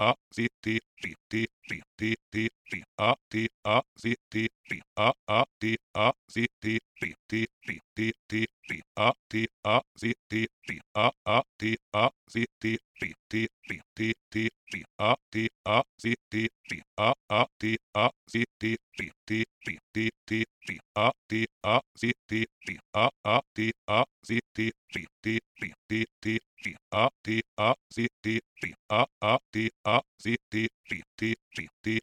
uh, Z T G T G T T G A T A Z T G A A T A Z T G T G T T G A T A Z T G A A T A Z T G T G T T G A T A Z T G A A T A Z T G T G T T G A T A Z T G A A T A Z T G T G T T G A T A Z T G A A T A C T G T G T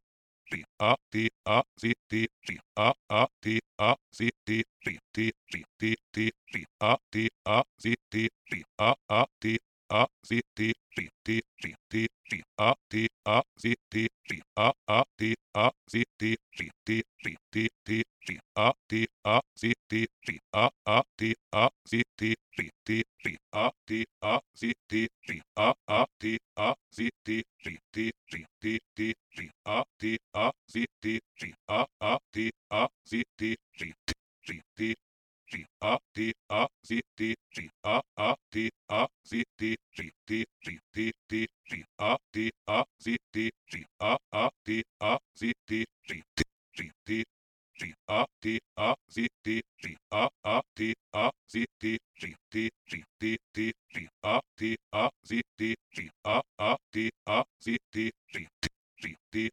G A T A C T G A A T A C T G T G T T G A T A C T G A A T A C T G T G T G A T A C T G A A T A C T G T G T T G A T A C T G A A T A C T G T G A T A C T G A A T A C T G T G T T G A T A C T G A A T A C T G T G T G A T A Z T G A A T A Z T G T G T T G A T A Z T G A A T A Z T G T G T G A T A Z T G A A T A Z T G T G T T G A T A Z T G A A T A Z T G T G T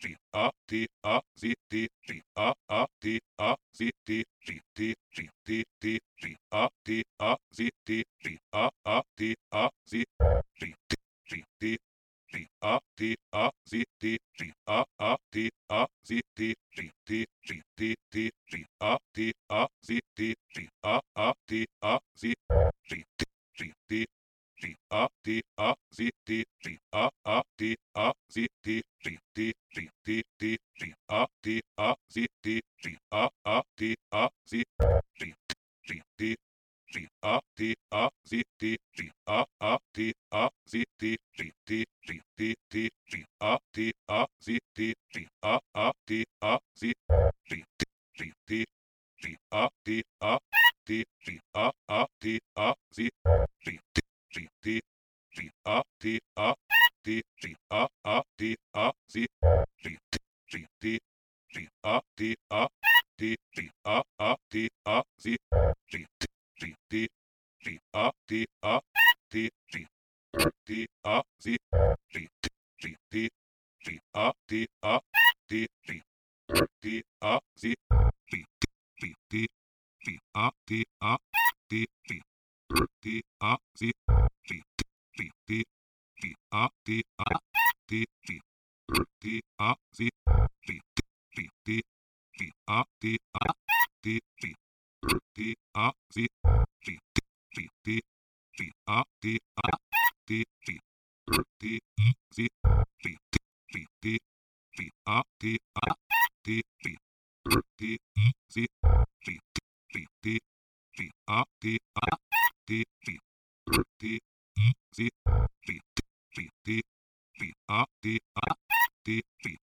G A T A Z T G A A T A Z T G T G T T G A T A Z T G A A T A Z G T G T G A T A Z T G A A T A Z T G T G T T G A T A Z T G A A T A Z G T a D A Z D D A A D A Z D D D D D D D A D A Z D D A A D A Z D D D D A D A Z D D A A D A Z D D D D D D D A D A Z D D A A D A Z D D D D A D A D D A A D A Z D A D G A A D A C G T G D G A D A D G A A D A C G T G D G A D A D G D A C G T G D G A D A D G D A C G T G D G A D A D G D A C G T G D A T A T G T A C G G T G A T A T G T A C G T G T G A T A T G T A C G T G T G A T A T G T A C G T G T G A T A T G T A C G D D A D A D D D